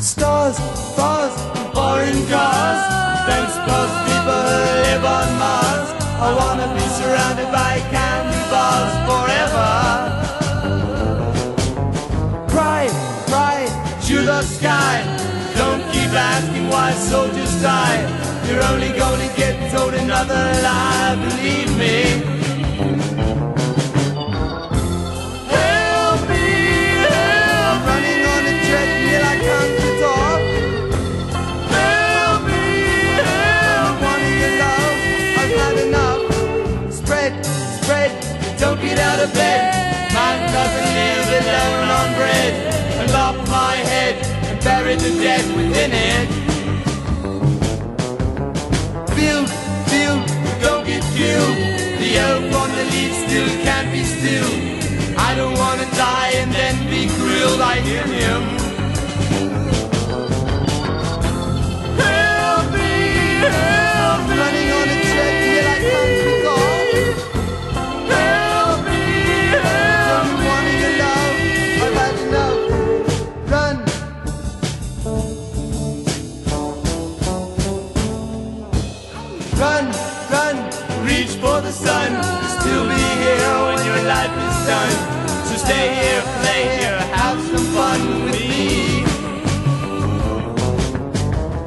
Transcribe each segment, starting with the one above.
Stars, bars, foreign cars. Thanks, both people who live on Mars. I wanna be surrounded by candy bars forever. Cry, cry to the sky. Don't keep asking why soldiers die. You're only gonna get told another lie, believe me. Get out of bed. Man doesn't live alone on bread. And lop my head and bury the dead within it. build, build. Don't get killed. The elf on the leaf still can't be still. I don't wanna die and then be grilled. I hear him. Run, run. Reach for the sun, still be here when your life is done. So stay here, play here, have some fun with me.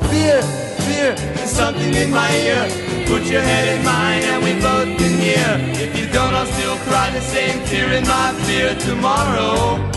Fear, fear. There's something in my ear. Put your head in mine and we both can hear. If you don't, I'll still cry the same tear in my fear tomorrow.